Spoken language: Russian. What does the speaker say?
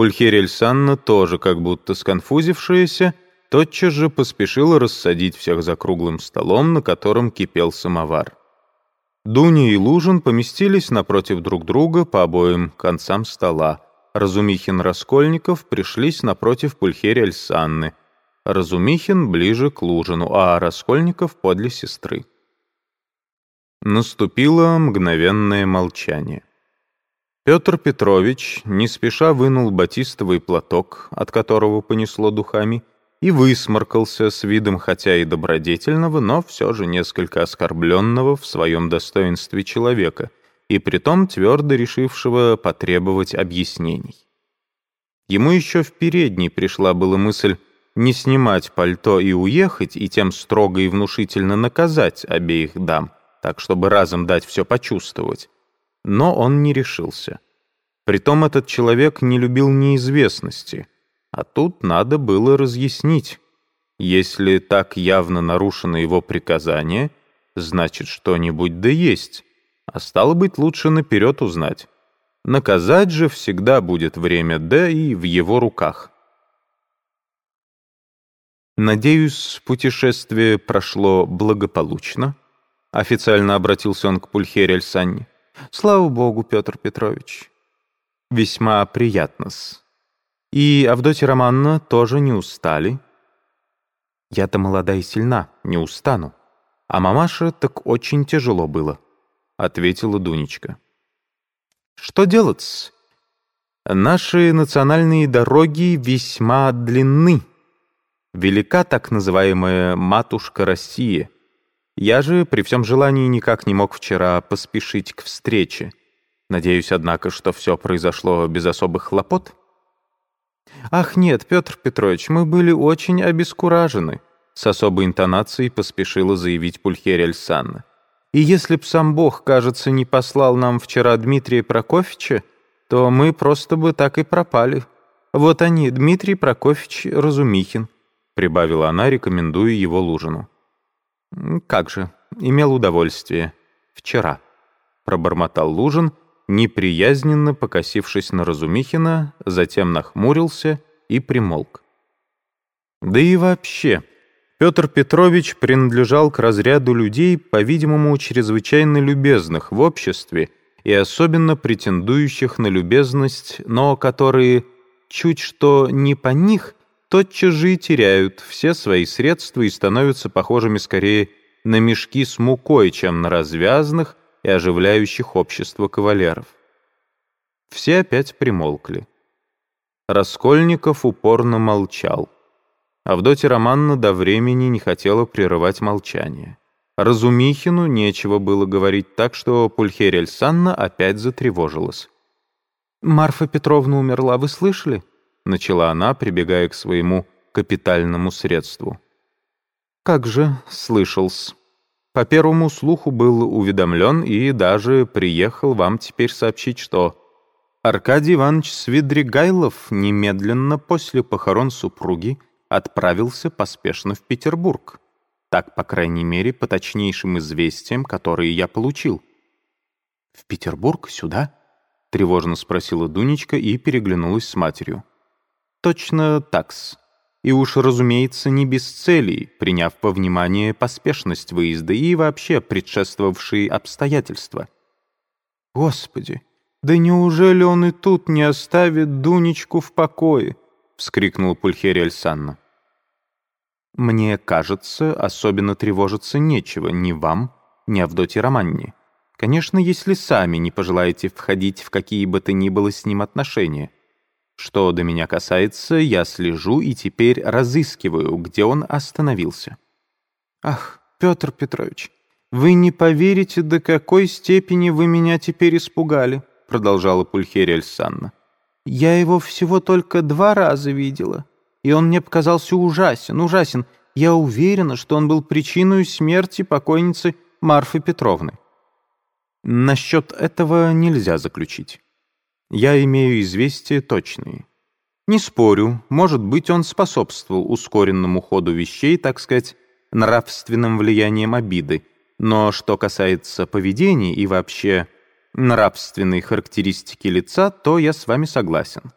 Пульхерия Санна, тоже как будто сконфузившаяся, тотчас же поспешила рассадить всех за круглым столом, на котором кипел самовар. Дуня и Лужин поместились напротив друг друга по обоим концам стола. Разумихин Раскольников пришлись напротив Пульхерия Альсанны. Разумихин ближе к Лужину, а Раскольников подле сестры. Наступило мгновенное молчание. Петр Петрович не спеша вынул батистовый платок, от которого понесло духами, и высморкался с видом хотя и добродетельного, но все же несколько оскорбленного в своем достоинстве человека, и притом твердо решившего потребовать объяснений. Ему еще в передней пришла была мысль не снимать пальто и уехать, и тем строго и внушительно наказать обеих дам, так чтобы разом дать все почувствовать. Но он не решился. Притом этот человек не любил неизвестности — а тут надо было разъяснить. Если так явно нарушено его приказание, значит, что-нибудь да есть. А стало быть, лучше наперед узнать. Наказать же всегда будет время да и в его руках. Надеюсь, путешествие прошло благополучно. Официально обратился он к Пульхере Альсанне. Слава богу, Петр Петрович. Весьма приятно-с. И Авдотья Романовна тоже не устали? Я-то молода и сильна, не устану. А мамаше так очень тяжело было, — ответила Дунечка. Что делать? Наши национальные дороги весьма длинны. Велика так называемая «матушка Россия». Я же при всем желании никак не мог вчера поспешить к встрече. Надеюсь, однако, что все произошло без особых хлопот. «Ах нет, Петр Петрович, мы были очень обескуражены», с особой интонацией поспешила заявить Пульхерия Альсанна. «И если б сам Бог, кажется, не послал нам вчера Дмитрия Прокофьевича, то мы просто бы так и пропали. Вот они, Дмитрий Прокофьевич Разумихин», прибавила она, рекомендуя его Лужину. «Как же, имел удовольствие. Вчера», пробормотал Лужин, неприязненно покосившись на Разумихина, затем нахмурился и примолк. Да и вообще, Петр Петрович принадлежал к разряду людей, по-видимому, чрезвычайно любезных в обществе и особенно претендующих на любезность, но которые чуть что не по них, тотчас же и теряют все свои средства и становятся похожими скорее на мешки с мукой, чем на развязных, и оживляющих общество кавалеров. Все опять примолкли. Раскольников упорно молчал. Авдотья Романна до времени не хотела прерывать молчание. Разумихину нечего было говорить так, что Пульхерия Санна опять затревожилась. «Марфа Петровна умерла, вы слышали?» — начала она, прибегая к своему капитальному средству. «Как же слышал-с. По первому слуху был уведомлен и даже приехал вам теперь сообщить, что Аркадий Иванович Свидригайлов немедленно после похорон супруги отправился поспешно в Петербург. Так, по крайней мере, по точнейшим известиям, которые я получил. «В Петербург? Сюда?» — тревожно спросила Дунечка и переглянулась с матерью. «Точно такс», и уж, разумеется, не без целей, приняв во внимание поспешность выезда и вообще предшествовавшие обстоятельства. «Господи, да неужели он и тут не оставит Дунечку в покое?» — вскрикнула Пульхерия Альсанна. «Мне кажется, особенно тревожиться нечего ни вам, ни Авдотье Романне. Конечно, если сами не пожелаете входить в какие бы то ни было с ним отношения». Что до меня касается, я слежу и теперь разыскиваю, где он остановился. Ах, Петр Петрович, вы не поверите, до какой степени вы меня теперь испугали, продолжала Пульхерия Альсанна. Я его всего только два раза видела, и он мне показался ужасен, ужасен. Я уверена, что он был причиной смерти покойницы Марфы Петровны. Насчет этого нельзя заключить. Я имею известия точные. Не спорю, может быть, он способствовал ускоренному ходу вещей, так сказать, нравственным влиянием обиды, но что касается поведения и вообще нравственной характеристики лица, то я с вами согласен.